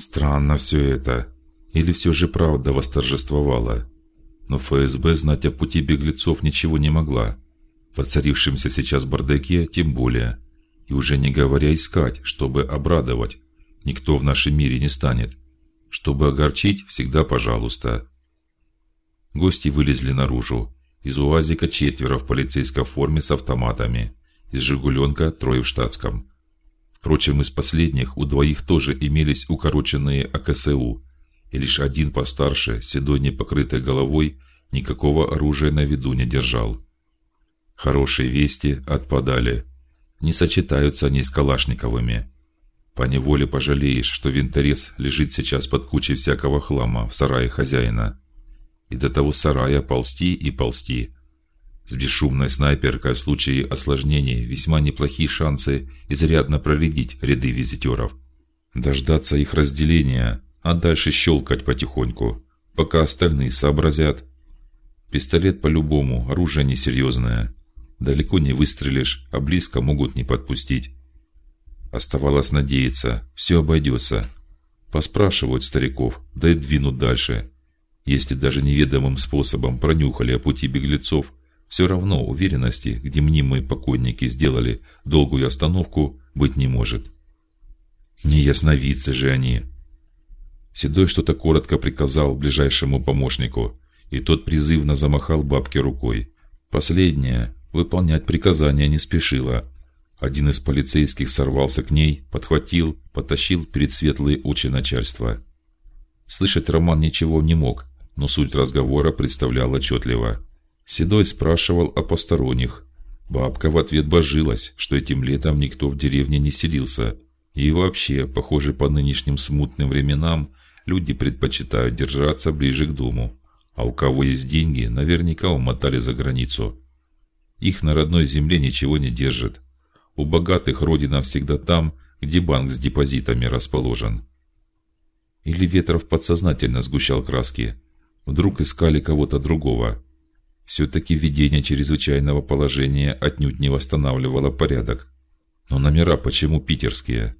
Странно все это. Или все же правда восторжествовала? Но ФСБ знать о пути беглецов ничего не могла. В оцарившемся сейчас бардаке тем более. И уже не говоря искать, чтобы обрадовать, никто в нашем мире не станет. Чтобы огорчить, всегда пожалуйста. Гости вылезли наружу. Из УАЗика четверо в полицейской форме с автоматами, из Жигуленка трое в штатском. Впрочем, из последних у двоих тоже имелись укороченные АКСУ, и лишь один постарше, седой непокрытой головой, никакого оружия на виду не держал. Хорошие вести отпадали. Не сочетаются они с калашниковыми. По неволе пожалеешь, что винторез лежит сейчас под кучей всякого хлама в сарае хозяина и до того сарая ползти и ползти. С бесшумной снайперкой в случае осложнений весьма неплохие шансы изрядно проредить ряды визитеров. Дождаться их разделения, а дальше щелкать потихоньку, пока остальные сообразят. Пистолет по-любому оружие несерьезное. Далеко не выстрелишь, а близко могут не подпустить. Оставалось надеяться, все обойдется. Поспрашивают стариков, да и двинут дальше. Если даже неведомым способом пронюхали о пути беглецов, все равно уверенности, где мнимые покойники сделали долгую остановку, быть не может. Не ясновидцы же они. Седой что-то коротко приказал ближайшему помощнику, и тот призывно замахал бабке рукой. Последняя выполнять приказания не спешила. Один из полицейских сорвался к ней, подхватил, потащил перед светлые очи начальства. Слышать Роман ничего не мог, но суть разговора представлял отчетливо. Седой спрашивал о посторонних. Бабка в ответ божилась, что этим летом никто в деревне не селился, и вообще, похоже, по нынешним смутным временам люди предпочитают держаться ближе к дому, а у кого есть деньги, наверняка умотали за границу. Их на родной земле ничего не держит. У богатых родина всегда там, где банк с депозитами расположен. Или Ветров подсознательно сгущал краски, Вдруг искали кого-то другого. Все-таки введение чрезвычайного положения отнюдь не восстанавливало порядок. Но номера почему питерские?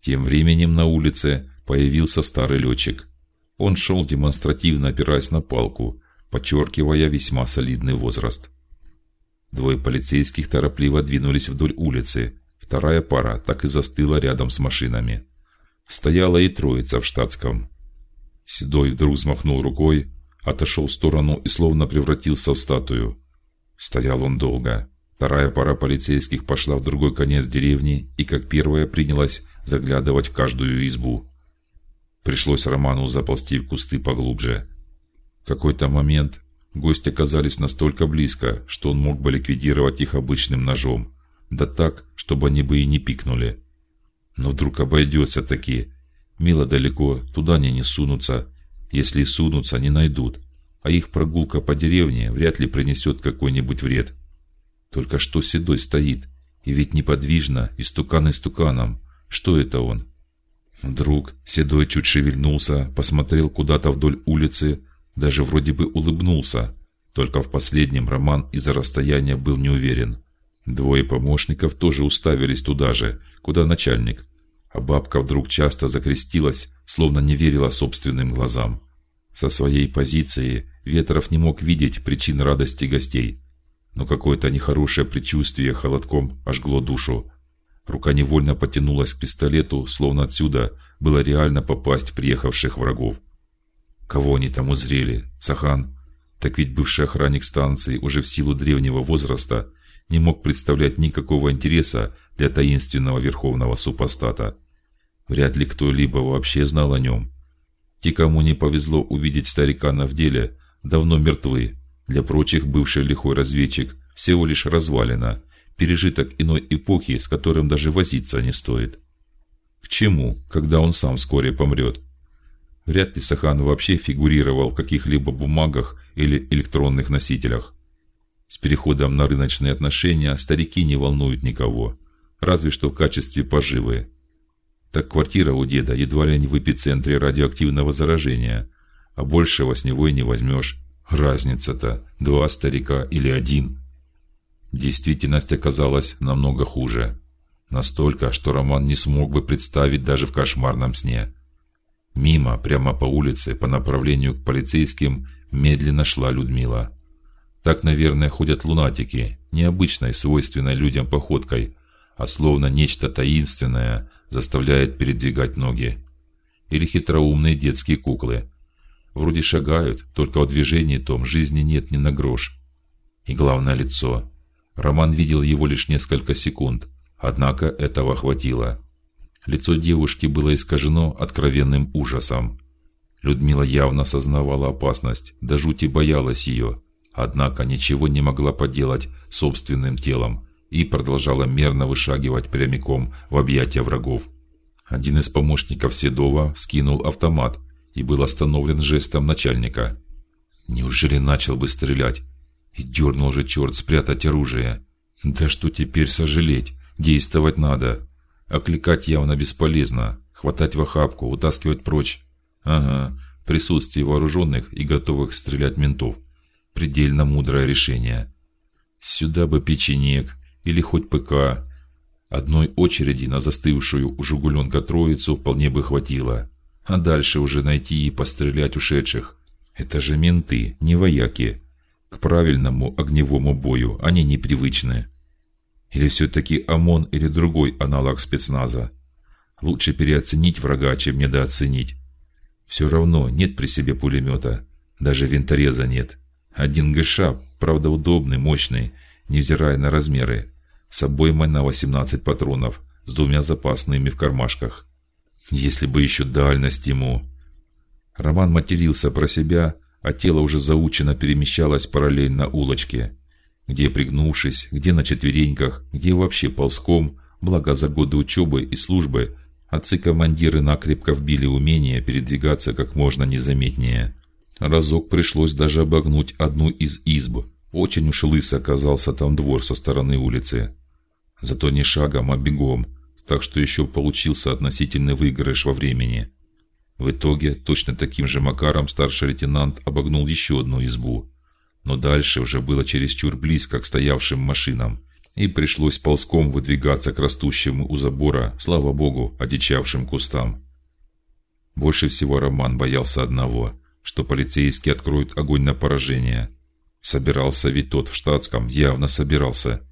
Тем временем на улице появился старый летчик. Он шел демонстративно опираясь на палку, подчеркивая весьма солидный возраст. Двое полицейских торопливо двинулись вдоль улицы. Вторая пара так и застыла рядом с машинами. Стояла и троица в штатском. Седой вдруг взмахнул рукой, отошел в сторону и словно превратился в статую. Стоял он долго. Вторая пара полицейских пошла в другой конец деревни и, как первая, принялась заглядывать в каждую избу. Пришлось Роману заползти в кусты поглубже. В какой-то момент гости оказались настолько близко, что он мог бы ликвидировать их обычным ножом, да так, чтобы они бы и не пикнули. Но вдруг обойдется таки, Мило далеко, туда они не сунутся. Если сунутся, не найдут. А их прогулка по деревне вряд ли принесет какой-нибудь вред. Только что седой стоит, и ведь неподвижно, истукан истуканом. Что это он? Вдруг седой чуть шевельнулся, посмотрел куда-то вдоль улицы, даже вроде бы улыбнулся. Только в последнем Роман из-за расстояния был не уверен. Двое помощников тоже уставились туда же, куда начальник, а бабка вдруг часто закрестилась, словно не верила собственным глазам. Со своей позиции Ветров не мог видеть причин радости гостей, но какое-то нехорошее предчувствие холодком ожгло душу. Рука невольно потянулась к пистолету, словно отсюда было реально попасть приехавших врагов. Кого они там узрели? Сахан? Так ведь бывший охранник станции уже в силу древнего возраста не мог представлять никакого интереса для таинственного верховного супостата. Вряд ли кто-либо вообще знал о нем. Те, кому не повезло увидеть старикана в деле, давно мертвы. Для прочих бывший лихой разведчик всего лишь развалина, пережиток иной эпохи, с которым даже возиться не стоит. К чему, когда он сам вскоре помрет? Вряд ли Сахан вообще фигурировал в каких-либо бумагах или электронных носителях. С переходом на рыночные отношения старики не волнуют никого, разве что в качестве поживы. Так квартира у деда едва ли не в эпицентре радиоактивного заражения, а большего с него и не возьмешь. Разница-то два старика или один. Действительность оказалась намного хуже, настолько, что Роман не смог бы представить даже в кошмарном сне. Мимо, прямо по улице, по направлению к полицейским, медленно шла Людмила. Так, наверное, ходят лунатики, необычной, свойственной людям походкой, а словно нечто таинственное заставляет передвигать ноги. Или хитроумные детские куклы. Вроде шагают, только в движении том жизни нет ни на грош. И главное лицо. Роман видел его лишь несколько секунд, однако этого хватило. Лицо девушки было искажено откровенным ужасом. Людмила явно сознавала опасность, до жути боялась ее, однако ничего не могла поделать собственным телом и продолжала мерно вышагивать прямиком в объятия врагов. Один из помощников Седова скинул автомат и был остановлен жестом начальника. Неужели начал бы стрелять? И дернул же черт спрятать оружие. Да что теперь сожалеть? Действовать надо. Окликать явно бесполезно. Хватать в охапку, утаскивать прочь. Ага, присутствие вооруженных и готовых стрелять ментов. Предельно мудрое решение. Сюда бы печенек или хоть ПК. Одной очереди на застывшую у Жигуленка троицу вполне бы хватило. А дальше уже найти и пострелять ушедших. Это же менты, не вояки. К правильному огневому бою они непривычны. Или все-таки ОМОН или другой аналог спецназа? Лучше переоценить врага, чем недооценить. Все равно нет при себе пулемета, даже винтореза нет. Один ГШ, правда удобный, мощный, невзирая на размеры, с обоймой на 18 патронов, с двумя запасными в кармашках. Если бы еще дальность ему. Роман матерился про себя, а тело уже заучено перемещалось параллельно улочке где пригнувшись, где на четвереньках, где вообще ползком, благо за годы учебы и службы отцы-командиры накрепко вбили умение передвигаться как можно незаметнее. Разок пришлось даже обогнуть одну из изб. Очень уж лыс оказался там двор со стороны улицы. Зато не шагом, а бегом, так что еще получился относительный выигрыш во времени. В итоге точно таким же макаром старший лейтенант обогнул еще одну избу но дальше уже было чересчур близко к стоявшим машинам, и пришлось ползком выдвигаться к растущему у забора, слава богу, одичавшим кустам. Больше всего Роман боялся одного, что полицейские откроют огонь на поражение. Собирался ведь тот в штатском, явно собирался.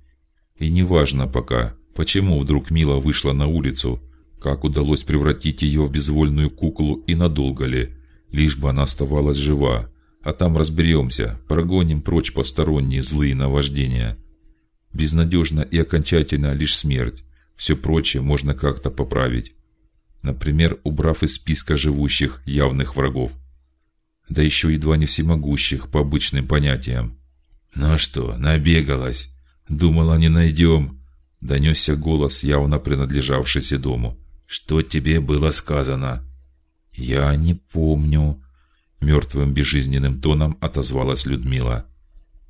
И неважно пока, почему вдруг Мила вышла на улицу, как удалось превратить ее в безвольную куклу и надолго ли, лишь бы она оставалась жива а там разберемся, прогоним прочь посторонние злые наваждения. Безнадежно и окончательно лишь смерть. Все прочее можно как-то поправить, например, убрав из списка живущих явных врагов, да еще едва не всемогущих по обычным понятиям. Ну а что, набегалась? Думала, не найдем. Донесся голос, явно принадлежавший дому. Что тебе было сказано? Я не помню мертвым безжизненным тоном отозвалась Людмила.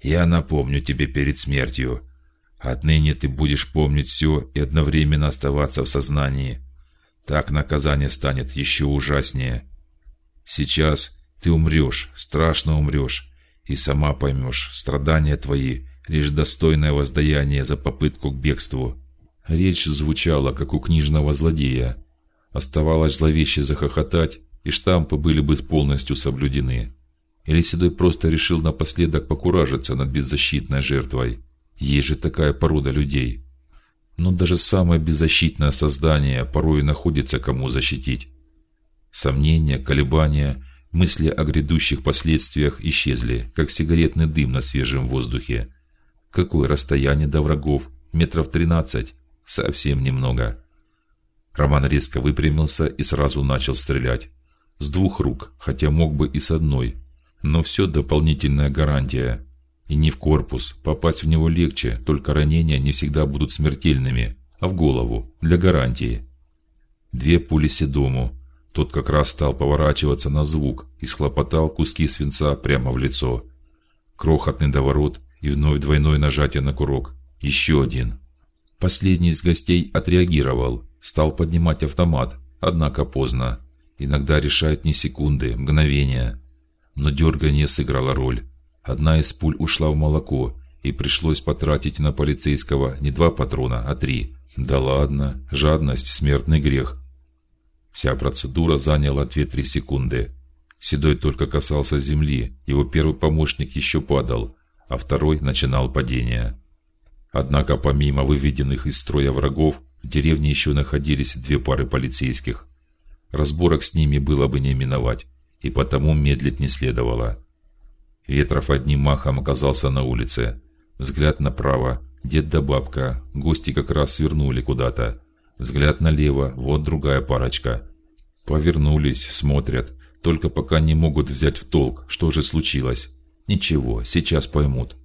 Я напомню тебе перед смертью. Отныне ты будешь помнить все и одновременно оставаться в сознании. Так наказание станет еще ужаснее. Сейчас ты умрешь, страшно умрешь, и сама поймешь, страдания твои лишь достойное воздаяние за попытку к бегству. Речь звучала как у книжного злодея. Оставалось зловеще захохотать и штампы были бы полностью соблюдены. Или Седой просто решил напоследок покуражиться над беззащитной жертвой. Есть же такая порода людей. Но даже самое беззащитное создание порой находится кому защитить. Сомнения, колебания, мысли о грядущих последствиях исчезли, как сигаретный дым на свежем воздухе. Какое расстояние до врагов? Метров тринадцать? Совсем немного. Роман резко выпрямился и сразу начал стрелять с двух рук, хотя мог бы и с одной. Но все дополнительная гарантия. И не в корпус, попасть в него легче, только ранения не всегда будут смертельными, а в голову для гарантии. Две пули Седому. Тот как раз стал поворачиваться на звук и схлопотал куски свинца прямо в лицо. Крохотный доворот и вновь двойное нажатие на курок. Еще один. Последний из гостей отреагировал, стал поднимать автомат, однако поздно. Иногда решают не секунды, мгновения. Но дергание сыграло роль. Одна из пуль ушла в молоко, и пришлось потратить на полицейского не два патрона, а три. Да ладно, жадность смертный грех. Вся процедура заняла 2-3 секунды. Седой только касался земли, его первый помощник еще падал, а второй начинал падение. Однако помимо выведенных из строя врагов, в деревне еще находились две пары полицейских. Разборок с ними было бы не миновать, и потому медлить не следовало. Ветров одним махом оказался на улице. Взгляд направо, дед да бабка, гости как раз свернули куда-то. Взгляд налево, вот другая парочка. Повернулись, смотрят, только пока не могут взять в толк, что же случилось. Ничего, сейчас поймут.